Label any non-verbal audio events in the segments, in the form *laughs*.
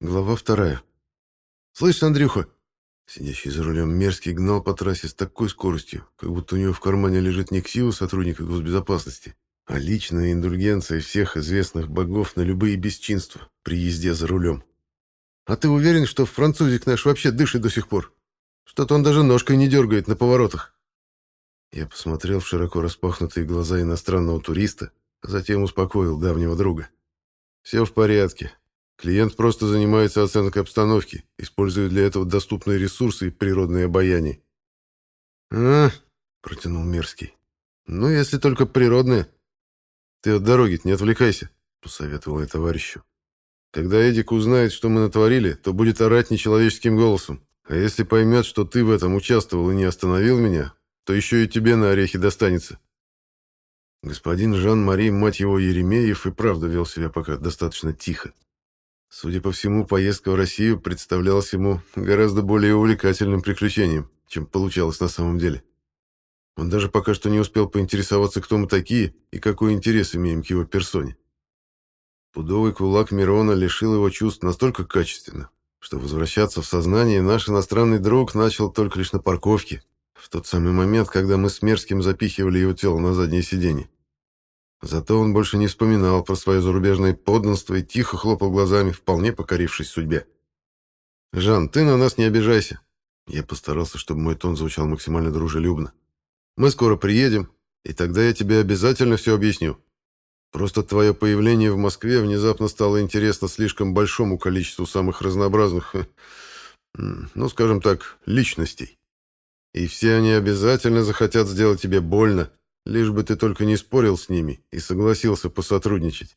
Глава вторая. «Слышь, Андрюха!» Сидящий за рулем мерзкий гнал по трассе с такой скоростью, как будто у него в кармане лежит не ксива сотрудника госбезопасности, а личная индульгенция всех известных богов на любые бесчинства при езде за рулем. «А ты уверен, что французик наш вообще дышит до сих пор? Что-то он даже ножкой не дергает на поворотах». Я посмотрел в широко распахнутые глаза иностранного туриста, а затем успокоил давнего друга. «Все в порядке. Клиент просто занимается оценкой обстановки, используя для этого доступные ресурсы и природное обаяние. «А, — протянул Мерзкий, — ну, если только природное. Ты от дороги не отвлекайся, — посоветовал я товарищу. Когда Эдик узнает, что мы натворили, то будет орать нечеловеческим голосом. А если поймет, что ты в этом участвовал и не остановил меня, то еще и тебе на орехи достанется. Господин Жан-Мари, мать его, Еремеев, и правда вел себя пока достаточно тихо. Судя по всему, поездка в Россию представлялась ему гораздо более увлекательным приключением, чем получалось на самом деле. Он даже пока что не успел поинтересоваться, кто мы такие и какой интерес имеем к его персоне. Пудовый кулак Мирона лишил его чувств настолько качественно, что возвращаться в сознание наш иностранный друг начал только лишь на парковке, в тот самый момент, когда мы с Мерзким запихивали его тело на заднее сиденье. Зато он больше не вспоминал про свое зарубежное подданство и тихо хлопал глазами, вполне покорившись судьбе. «Жан, ты на нас не обижайся». Я постарался, чтобы мой тон звучал максимально дружелюбно. «Мы скоро приедем, и тогда я тебе обязательно все объясню. Просто твое появление в Москве внезапно стало интересно слишком большому количеству самых разнообразных, ну, скажем так, личностей. И все они обязательно захотят сделать тебе больно, лишь бы ты только не спорил с ними и согласился посотрудничать.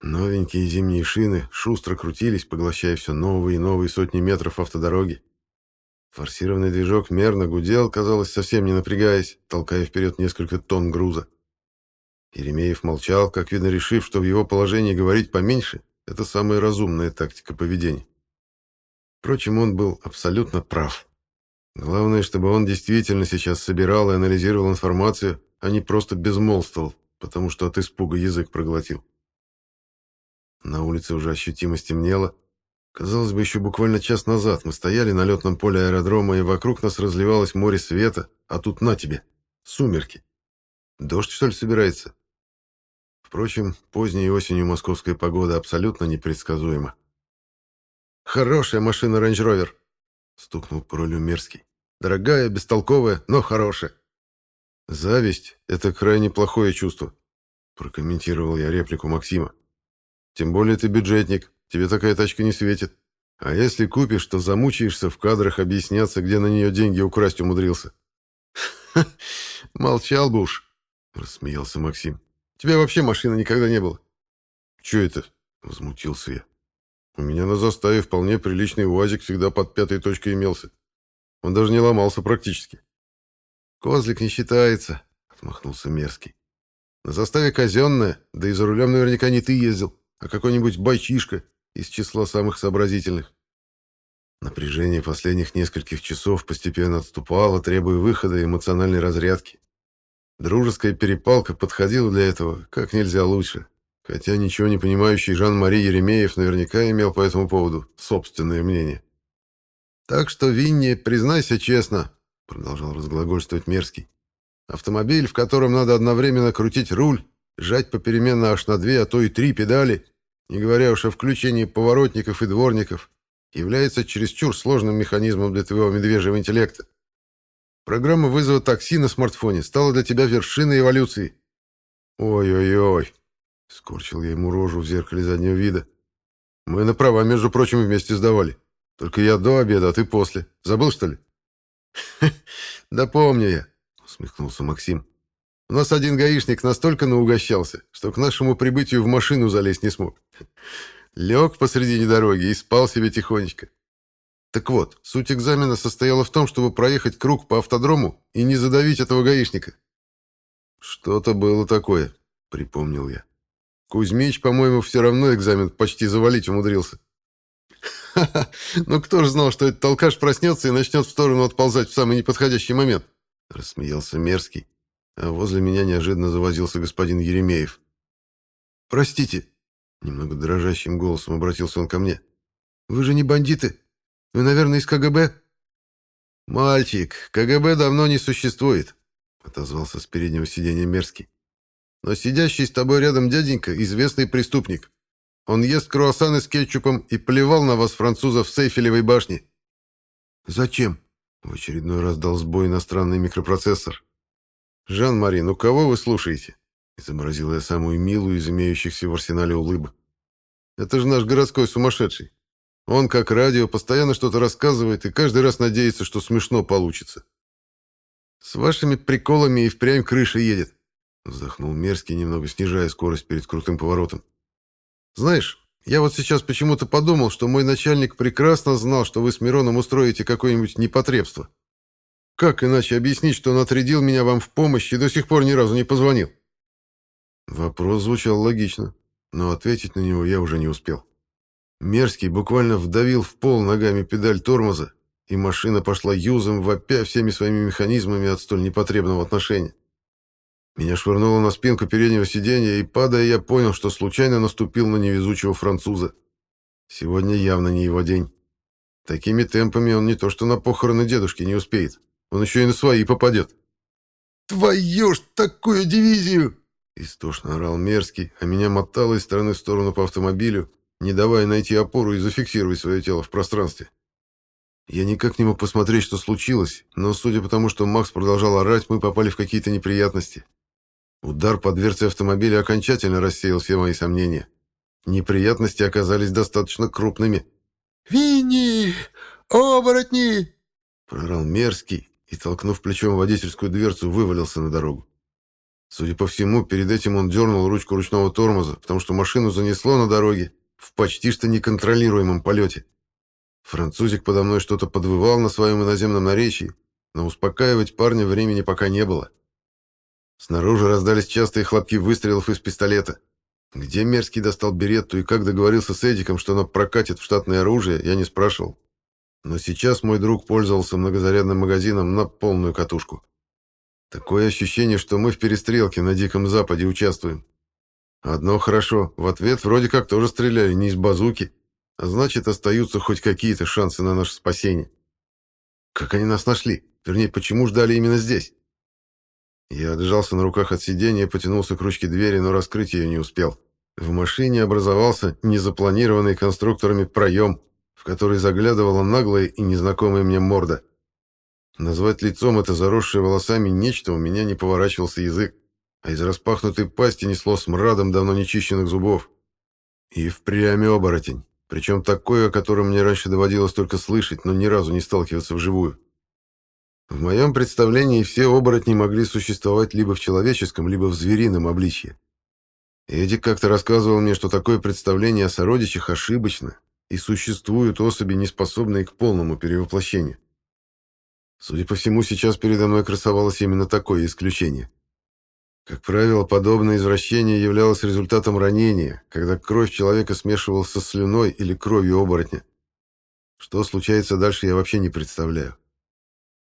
Новенькие зимние шины шустро крутились, поглощая все новые и новые сотни метров автодороги. Форсированный движок мерно гудел, казалось, совсем не напрягаясь, толкая вперед несколько тонн груза. Еремеев молчал, как видно, решив, что в его положении говорить поменьше — это самая разумная тактика поведения. Впрочем, он был абсолютно прав. Главное, чтобы он действительно сейчас собирал и анализировал информацию, а не просто безмолвствовал, потому что от испуга язык проглотил. На улице уже ощутимо стемнело. Казалось бы, еще буквально час назад мы стояли на летном поле аэродрома, и вокруг нас разливалось море света, а тут на тебе, сумерки. Дождь, что ли, собирается? Впрочем, поздней осенью московская погода абсолютно непредсказуема. «Хорошая машина Rover», Стукнул по мерзкий. Дорогая, бестолковая, но хорошая. Зависть — это крайне плохое чувство, прокомментировал я реплику Максима. Тем более ты бюджетник, тебе такая тачка не светит. А если купишь, то замучаешься в кадрах объясняться, где на нее деньги украсть умудрился. *laughs* Молчал бы уж, рассмеялся Максим. У тебя вообще машины никогда не было. Че это? Возмутился я. У меня на заставе вполне приличный УАЗик всегда под пятой точкой имелся. Он даже не ломался практически. «Козлик не считается», — отмахнулся Мерзкий. «На заставе казенная, да и за рулем наверняка не ты ездил, а какой-нибудь байчишка из числа самых сообразительных». Напряжение последних нескольких часов постепенно отступало, требуя выхода и эмоциональной разрядки. Дружеская перепалка подходила для этого как нельзя лучше. Хотя ничего не понимающий Жан-Мари Еремеев наверняка имел по этому поводу собственное мнение. «Так что, Винни, признайся честно», — продолжал разглагольствовать Мерзкий, «автомобиль, в котором надо одновременно крутить руль, сжать попеременно аж на две, а то и три педали, не говоря уж о включении поворотников и дворников, является чересчур сложным механизмом для твоего медвежьего интеллекта. Программа вызова такси на смартфоне стала для тебя вершиной эволюции». «Ой-ой-ой», Скорчил я ему рожу в зеркале заднего вида. Мы на права, между прочим, вместе сдавали. Только я до обеда, а ты после. Забыл, что ли? *laughs* Да помню я, усмехнулся Максим. У нас один гаишник настолько наугощался, что к нашему прибытию в машину залезть не смог. *laughs* Лег посредине дороги и спал себе тихонечко. Так вот, суть экзамена состояла в том, чтобы проехать круг по автодрому и не задавить этого гаишника. Что-то было такое, припомнил я. Кузьмич, по-моему, все равно экзамен почти завалить умудрился. «Ха-ха! Ну кто ж знал, что этот толкаш проснется и начнет в сторону отползать в самый неподходящий момент?» Рассмеялся Мерзкий, а возле меня неожиданно завозился господин Еремеев. «Простите!» Немного дрожащим голосом обратился он ко мне. «Вы же не бандиты? Вы, наверное, из КГБ?» «Мальчик, КГБ давно не существует», — отозвался с переднего сиденья Мерзкий. «Но сидящий с тобой рядом дяденька — известный преступник. Он ест круассаны с кетчупом и плевал на вас, французов, в Сейфелевой башне». «Зачем?» — в очередной раз дал сбой иностранный микропроцессор. «Жан-Мари, ну кого вы слушаете?» — изобразил я самую милую из имеющихся в арсенале улыбок. «Это же наш городской сумасшедший. Он, как радио, постоянно что-то рассказывает и каждый раз надеется, что смешно получится. С вашими приколами и впрямь крыша едет. Вздохнул Мерзкий, немного снижая скорость перед крутым поворотом. Знаешь, я вот сейчас почему-то подумал, что мой начальник прекрасно знал, что вы с Мироном устроите какое-нибудь непотребство. Как иначе объяснить, что он отрядил меня вам в помощь и до сих пор ни разу не позвонил? Вопрос звучал логично, но ответить на него я уже не успел. Мерзкий буквально вдавил в пол ногами педаль тормоза, и машина пошла юзом, вопя всеми своими механизмами от столь непотребного отношения. Меня швырнуло на спинку переднего сиденья, и, падая, я понял, что случайно наступил на невезучего француза. Сегодня явно не его день. Такими темпами он не то что на похороны дедушки не успеет, он еще и на свои попадет. «Твою ж такую дивизию!» Истошно орал Мерзкий, а меня мотало из стороны в сторону по автомобилю, не давая найти опору и зафиксировать свое тело в пространстве. Я никак не мог посмотреть, что случилось, но судя по тому, что Макс продолжал орать, мы попали в какие-то неприятности. Удар по дверце автомобиля окончательно рассеял все мои сомнения. Неприятности оказались достаточно крупными. «Винни! Оборотни!» Прорал мерзкий и, толкнув плечом водительскую дверцу, вывалился на дорогу. Судя по всему, перед этим он дернул ручку ручного тормоза, потому что машину занесло на дороге, в почти что неконтролируемом полете. Французик подо мной что-то подвывал на своем иноземном наречии, но успокаивать парня времени пока не было. Снаружи раздались частые хлопки выстрелов из пистолета. Где Мерзкий достал беретту и как договорился с Эдиком, что она прокатит в штатное оружие, я не спрашивал. Но сейчас мой друг пользовался многозарядным магазином на полную катушку. Такое ощущение, что мы в перестрелке на Диком Западе участвуем. Одно хорошо, в ответ вроде как тоже стреляли не из базуки, а значит, остаются хоть какие-то шансы на наше спасение. Как они нас нашли? Вернее, почему ждали именно здесь? Я отжался на руках от сиденья, потянулся к ручке двери, но раскрыть ее не успел. В машине образовался незапланированный конструкторами проем, в который заглядывала наглая и незнакомая мне морда. Назвать лицом это заросшее волосами нечто у меня не поворачивался язык а из распахнутой пасти несло смрадом давно нечищенных зубов. И впрямь оборотень, причем такой, о котором мне раньше доводилось только слышать, но ни разу не сталкиваться вживую. В моем представлении все оборотни могли существовать либо в человеческом, либо в зверином обличье. Эдик как-то рассказывал мне, что такое представление о сородичах ошибочно, и существуют особи, не способные к полному перевоплощению. Судя по всему, сейчас передо мной красовалось именно такое исключение. Как правило, подобное извращение являлось результатом ранения, когда кровь человека смешивалась со слюной или кровью оборотня. Что случается дальше, я вообще не представляю.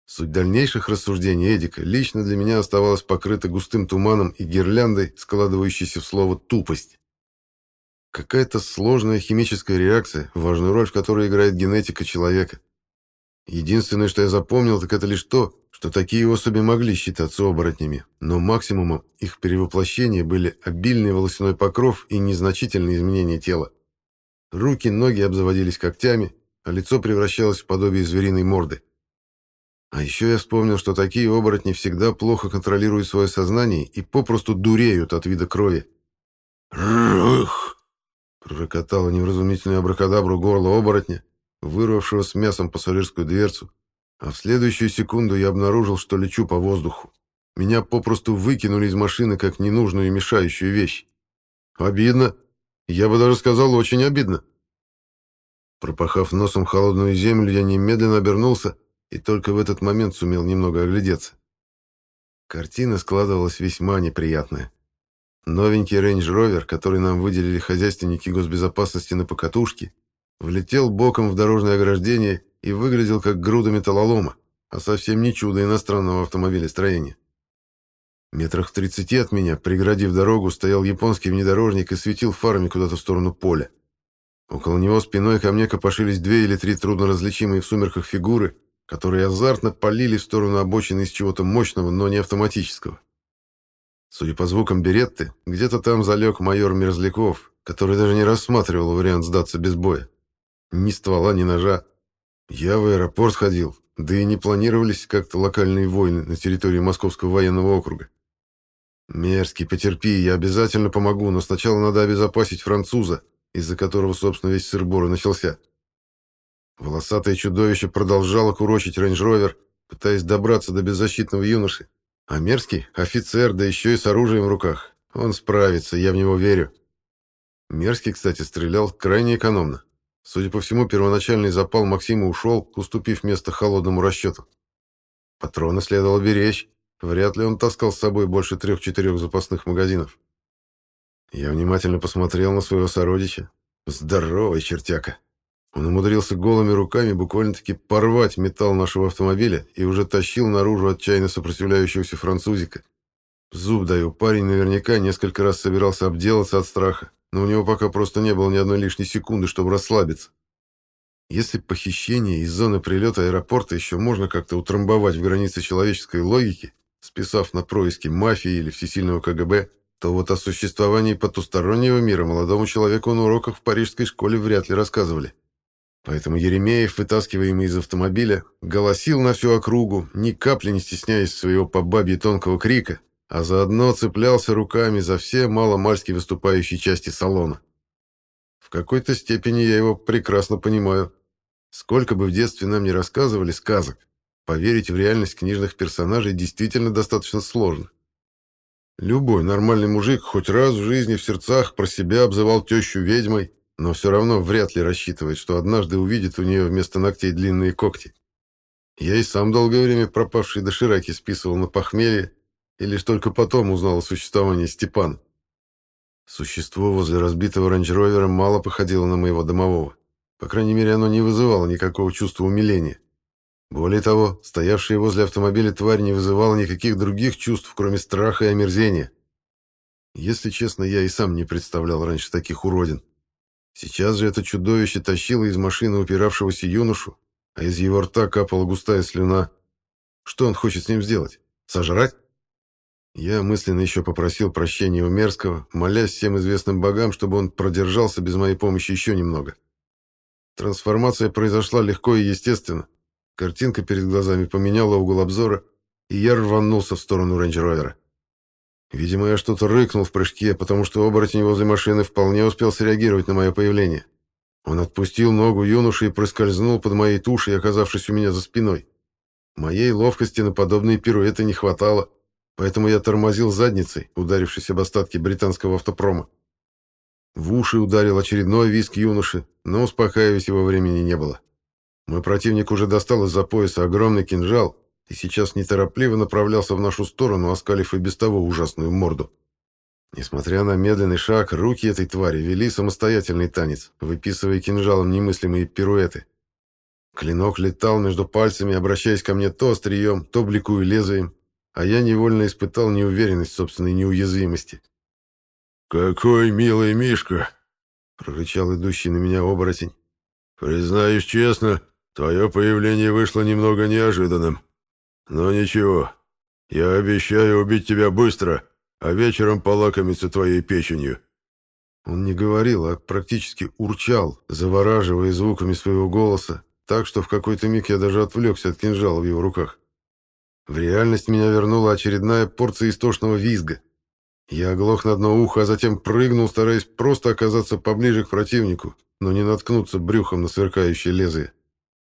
Суть дальнейших рассуждений Эдика лично для меня оставалась покрыта густым туманом и гирляндой, складывающейся в слово «тупость». Какая-то сложная химическая реакция, важную роль в которой играет генетика человека. Единственное, что я запомнил, так это лишь то, что такие особи могли считаться оборотнями, но максимумом их перевоплощения были обильный волосяной покров и незначительные изменения тела. Руки, ноги обзаводились когтями, а лицо превращалось в подобие звериной морды. А еще я вспомнил, что такие оборотни всегда плохо контролируют свое сознание и попросту дуреют от вида крови. «Рых!» — пророкотало невразумительное абракадабру горло оборотня, вырвавшего с мясом пассажирскую дверцу, а в следующую секунду я обнаружил, что лечу по воздуху. Меня попросту выкинули из машины как ненужную и мешающую вещь. Обидно. Я бы даже сказал, очень обидно. Пропахав носом холодную землю, я немедленно обернулся и только в этот момент сумел немного оглядеться. Картина складывалась весьма неприятная. Новенький рейндж-ровер, который нам выделили хозяйственники госбезопасности на покатушке, влетел боком в дорожное ограждение и выглядел как груда металлолома, а совсем не чудо иностранного автомобилестроения. Метрах в тридцати от меня, преградив дорогу, стоял японский внедорожник и светил фарами куда-то в сторону поля. Около него спиной ко мне копошились две или три трудноразличимые в сумерках фигуры, которые азартно полили в сторону обочины из чего-то мощного, но не автоматического. Судя по звукам беретты, где-то там залег майор Мерзляков, который даже не рассматривал вариант сдаться без боя. Ни ствола, ни ножа. Я в аэропорт ходил, да и не планировались как-то локальные войны на территории Московского военного округа. Мерзкий, потерпи, я обязательно помогу, но сначала надо обезопасить француза, из-за которого, собственно, весь сыр-бор начался. Волосатое чудовище продолжало курочить рейндж-ровер, пытаясь добраться до беззащитного юноши. А мерзкий — офицер, да еще и с оружием в руках. Он справится, я в него верю. Мерзкий, кстати, стрелял крайне экономно. Судя по всему, первоначальный запал Максима ушел, уступив место холодному расчету. Патроны следовало беречь. Вряд ли он таскал с собой больше трех-четырех запасных магазинов. Я внимательно посмотрел на своего сородича. Здоровый чертяка. Он умудрился голыми руками буквально-таки порвать металл нашего автомобиля и уже тащил наружу отчаянно сопротивляющегося французика. Зуб даю, парень наверняка несколько раз собирался обделаться от страха, но у него пока просто не было ни одной лишней секунды, чтобы расслабиться. Если похищение из зоны прилета аэропорта еще можно как-то утрамбовать в границе человеческой логики, списав на происки мафии или всесильного КГБ, то вот о существовании потустороннего мира молодому человеку на уроках в парижской школе вряд ли рассказывали. Поэтому Еремеев, вытаскиваемый из автомобиля, голосил на всю округу, ни капли не стесняясь своего по бабье тонкого крика, а заодно цеплялся руками за все маломальски выступающие части салона. В какой-то степени я его прекрасно понимаю. Сколько бы в детстве нам не рассказывали сказок, поверить в реальность книжных персонажей действительно достаточно сложно. Любой нормальный мужик хоть раз в жизни в сердцах про себя обзывал тещу ведьмой, но все равно вряд ли рассчитывает, что однажды увидит у нее вместо ногтей длинные когти. Я и сам долгое время пропавший дошираки списывал на похмелье, и лишь только потом узнал о существовании Степана. Существо возле разбитого рейндж-ровера мало походило на моего домового. По крайней мере, оно не вызывало никакого чувства умиления. Более того, стоявшая возле автомобиля тварь не вызывала никаких других чувств, кроме страха и омерзения. Если честно, я и сам не представлял раньше таких уродин. Сейчас же это чудовище тащило из машины упиравшегося юношу, а из его рта капала густая слюна. Что он хочет с ним сделать? Сожрать? Я мысленно еще попросил прощения у Мерзкого, молясь всем известным богам, чтобы он продержался без моей помощи еще немного. Трансформация произошла легко и естественно. Картинка перед глазами поменяла угол обзора, и я рванулся в сторону рейндж-ровера. Видимо, я что-то рыкнул в прыжке, потому что оборотень возле машины вполне успел среагировать на мое появление. Он отпустил ногу юноши и проскользнул под моей тушей, оказавшись у меня за спиной. Моей ловкости на подобные пируэты не хватало. Поэтому я тормозил задницей, ударившись об остатки британского автопрома. В уши ударил очередной виск юноши, но успокаивать его времени не было. Мой противник уже достал из-за пояса огромный кинжал и сейчас неторопливо направлялся в нашу сторону, оскалив и без того ужасную морду. Несмотря на медленный шаг, руки этой твари вели самостоятельный танец, выписывая кинжалом немыслимые пируэты. Клинок летал между пальцами, обращаясь ко мне то острием, то бликуя лезвием, а я невольно испытал неуверенность в собственной неуязвимости. «Какой милый Мишка!» — прорычал идущий на меня оборотень. «Признаюсь честно, твое появление вышло немного неожиданным. Но ничего, я обещаю убить тебя быстро, а вечером полакомиться твоей печенью». Он не говорил, а практически урчал, завораживая звуками своего голоса, так что в какой-то миг я даже отвлекся от кинжала в его руках. В реальность меня вернула очередная порция истошного визга. Я оглох на одно ухо, а затем прыгнул, стараясь просто оказаться поближе к противнику, но не наткнуться брюхом на сверкающее лезвие.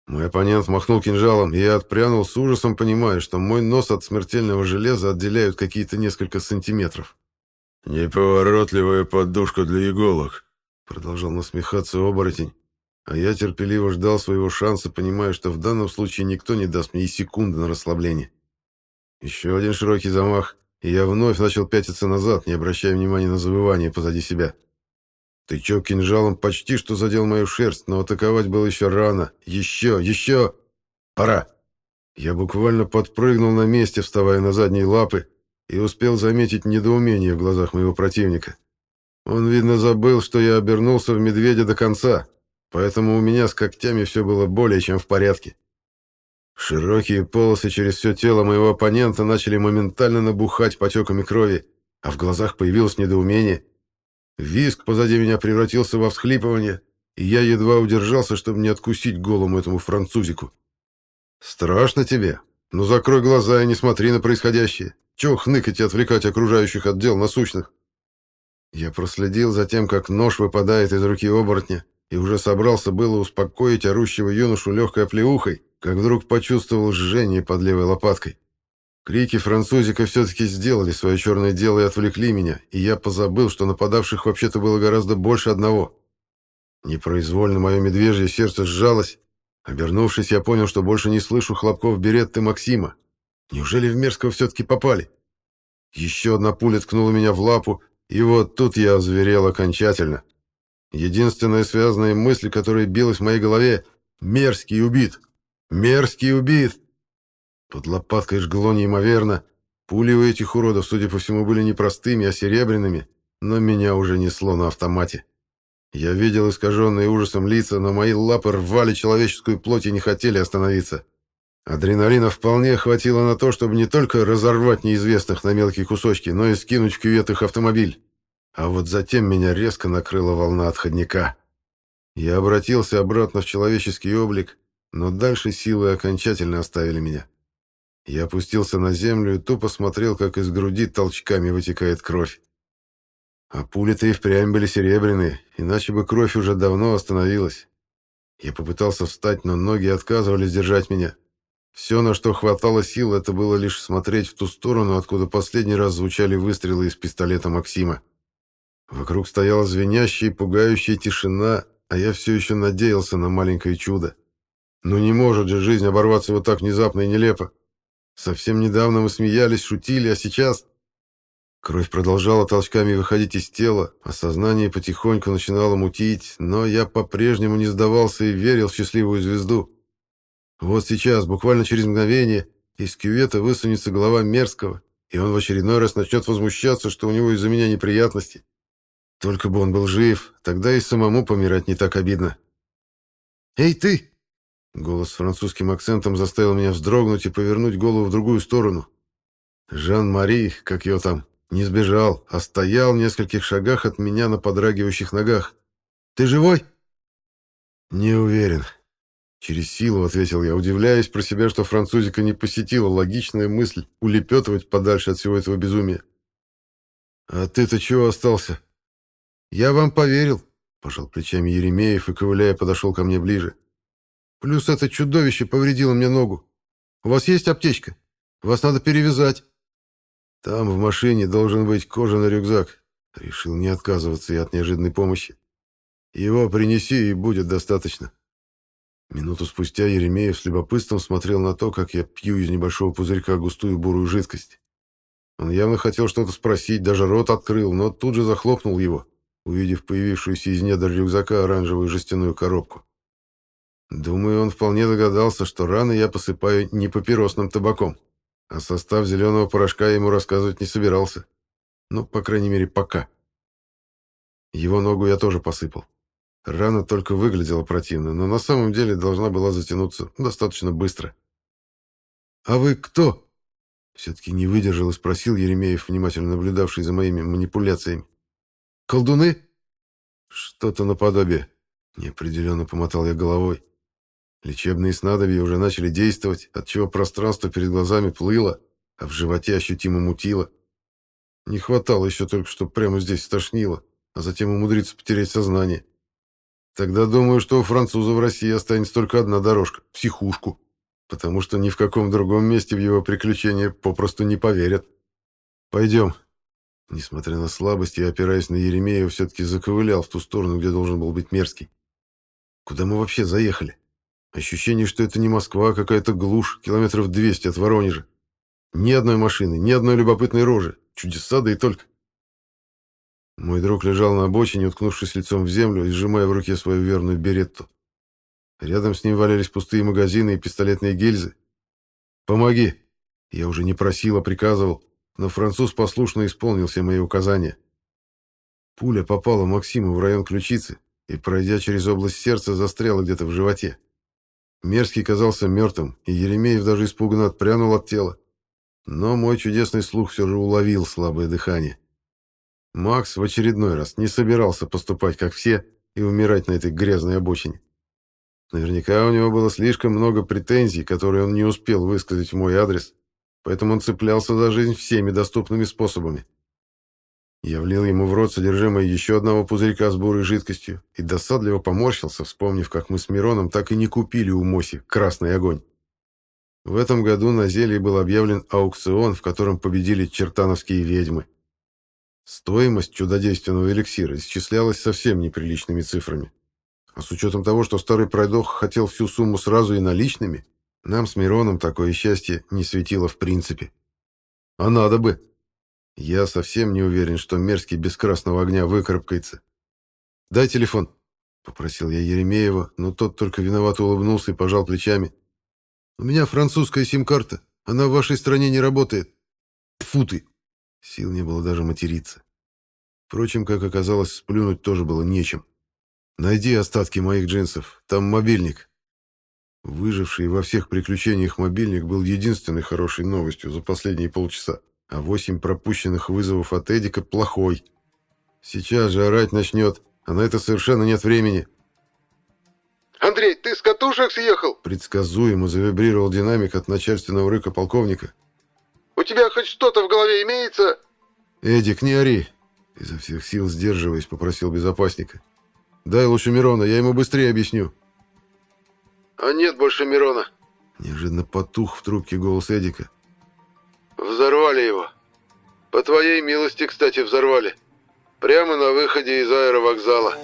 Мой оппонент махнул кинжалом, и я отпрянул с ужасом, понимая, что мой нос от смертельного железа отделяют какие-то несколько сантиметров. «Неповоротливая подушка для иголок», — продолжал насмехаться оборотень, а я терпеливо ждал своего шанса, понимая, что в данном случае никто не даст мне и секунды на расслабление. Еще один широкий замах, и я вновь начал пятиться назад, не обращая внимания на завывание позади себя. Тычок кинжалом почти что задел мою шерсть, но атаковать было еще рано. Еще, еще! Пора! Я буквально подпрыгнул на месте, вставая на задние лапы, и успел заметить недоумение в глазах моего противника. Он, видно, забыл, что я обернулся в медведя до конца, поэтому у меня с когтями все было более чем в порядке. Широкие полосы через все тело моего оппонента начали моментально набухать потеками крови, а в глазах появилось недоумение. Виск позади меня превратился во всхлипывание, и я едва удержался, чтобы не откусить голому этому французику. «Страшно тебе? Ну закрой глаза и не смотри на происходящее. Чего хныкать и отвлекать окружающих от дел насущных?» Я проследил за тем, как нож выпадает из руки оборотня, и уже собрался было успокоить орущего юношу легкой оплеухой, как вдруг почувствовал жжение под левой лопаткой. Крики французика все-таки сделали свое черное дело и отвлекли меня, и я позабыл, что нападавших вообще-то было гораздо больше одного. Непроизвольно мое медвежье сердце сжалось. Обернувшись, я понял, что больше не слышу хлопков Беретты Максима. Неужели в Мерзкого все-таки попали? Еще одна пуля ткнула меня в лапу, и вот тут я озверел окончательно. Единственная связанная мысль, которая билась в моей голове — «Мерзкий убит! Мерзкий убит!» Под лопаткой жгло неимоверно. Пули у этих уродов, судя по всему, были не простыми, а серебряными, но меня уже несло на автомате. Я видел искаженные ужасом лица, но мои лапы рвали человеческую плоть и не хотели остановиться. Адреналина вполне хватило на то, чтобы не только разорвать неизвестных на мелкие кусочки, но и скинуть в кювет их автомобиль. А вот затем меня резко накрыла волна отходника. Я обратился обратно в человеческий облик, но дальше силы окончательно оставили меня. Я опустился на землю и тупо смотрел, как из груди толчками вытекает кровь. А пули-то и впрямь были серебряные, иначе бы кровь уже давно остановилась. Я попытался встать, но ноги отказывались держать меня. Все, на что хватало сил, это было лишь смотреть в ту сторону, откуда последний раз звучали выстрелы из пистолета Максима. Вокруг стояла звенящая и пугающая тишина, а я все еще надеялся на маленькое чудо. Но ну не может же жизнь оборваться вот так внезапно и нелепо. Совсем недавно мы смеялись, шутили, а сейчас... Кровь продолжала толчками выходить из тела, а сознание потихоньку начинало мутить, но я по-прежнему не сдавался и верил в счастливую звезду. Вот сейчас, буквально через мгновение, из кювета высунется голова Мерзкого, и он в очередной раз начнет возмущаться, что у него из-за меня неприятности. Только бы он был жив, тогда и самому помирать не так обидно. «Эй, ты!» Голос с французским акцентом заставил меня вздрогнуть и повернуть голову в другую сторону. Жан-Мари, как ее там, не сбежал, а стоял в нескольких шагах от меня на подрагивающих ногах. «Ты живой?» «Не уверен». Через силу ответил я, удивляясь про себя, что французика не посетила логичная мысль улепетывать подальше от всего этого безумия. «А ты-то чего остался?» «Я вам поверил», — пожал плечами Еремеев и, ковыляя, подошел ко мне ближе. Плюс это чудовище повредило мне ногу. У вас есть аптечка? Вас надо перевязать. Там в машине должен быть кожаный рюкзак. Решил не отказываться и от неожиданной помощи. Его принеси, и будет достаточно. Минуту спустя Еремеев с любопытством смотрел на то, как я пью из небольшого пузырька густую бурую жидкость. Он явно хотел что-то спросить, даже рот открыл, но тут же захлопнул его, увидев появившуюся из недр рюкзака оранжевую жестяную коробку. Думаю, он вполне догадался, что раны я посыпаю не папиросным табаком, а состав зеленого порошка ему рассказывать не собирался. Ну, по крайней мере, пока. Его ногу я тоже посыпал. Рана только выглядела противно, но на самом деле должна была затянуться достаточно быстро. «А вы кто?» Все-таки не выдержал и спросил Еремеев, внимательно наблюдавший за моими манипуляциями. «Колдуны?» «Что-то наподобие», — неопределенно помотал я головой. Лечебные снадобья уже начали действовать, отчего пространство перед глазами плыло, а в животе ощутимо мутило. Не хватало еще только, чтобы прямо здесь стошнило, а затем умудриться потерять сознание. Тогда думаю, что у француза в России останется только одна дорожка — психушку, потому что ни в каком другом месте в его приключения попросту не поверят. Пойдем. Несмотря на слабость, я, опираясь на Еремея, все-таки заковылял в ту сторону, где должен был быть мерзкий. Куда мы вообще заехали? Ощущение, что это не Москва, а какая-то глушь, километров 200 от Воронежа. Ни одной машины, ни одной любопытной рожи. Чудеса, да и только. Мой друг лежал на обочине, уткнувшись лицом в землю и сжимая в руке свою верную беретту. Рядом с ним валялись пустые магазины и пистолетные гильзы. «Помоги!» Я уже не просил, а приказывал. но француз послушно исполнил все мои указания. Пуля попала Максиму в район ключицы и, пройдя через область сердца, застряла где-то в животе. Мерзкий казался мертвым, и Еремеев даже испуганно отпрянул от тела. Но мой чудесный слух все же уловил слабое дыхание. Макс в очередной раз не собирался поступать как все и умирать на этой грязной обочине. Наверняка у него было слишком много претензий, которые он не успел высказать в мой адрес, поэтому он цеплялся за жизнь всеми доступными способами. Я влил ему в рот содержимое еще одного пузырька с бурой жидкостью и досадливо поморщился, вспомнив, как мы с Мироном так и не купили у Моси красный огонь. В этом году на зелье был объявлен аукцион, в котором победили чертановские ведьмы. Стоимость чудодейственного эликсира исчислялась совсем неприличными цифрами. А с учетом того, что старый пройдох хотел всю сумму сразу и наличными, нам с Мироном такое счастье не светило в принципе. А надо бы. Я совсем не уверен, что мерзкий без красного огня выкарабкается. «Дай телефон», — попросил я Еремеева, но тот только виновато улыбнулся и пожал плечами. «У меня французская сим-карта. Она в вашей стране не работает». Тфу ты!» Сил не было даже материться. Впрочем, как оказалось, сплюнуть тоже было нечем. Найди остатки моих джинсов. Там мобильник. Выживший во всех приключениях мобильник был единственной хорошей новостью за последние полчаса, а восемь пропущенных вызовов от Эдика плохой. Сейчас же орать начнет, а на это совершенно нет времени. «Андрей, ты с катушек съехал?» Предсказуемо завибрировал динамик от начальственного рыка полковника. «У тебя хоть что-то в голове имеется?» «Эдик, не ори!» Изо всех сил сдерживаясь, попросил безопасника. Дай лучше Мирона, я ему быстрее объясню. А нет больше Мирона. Неожиданно потух в трубке голос Эдика. Взорвали его. По твоей милости, кстати, взорвали. Прямо на выходе из аэровокзала.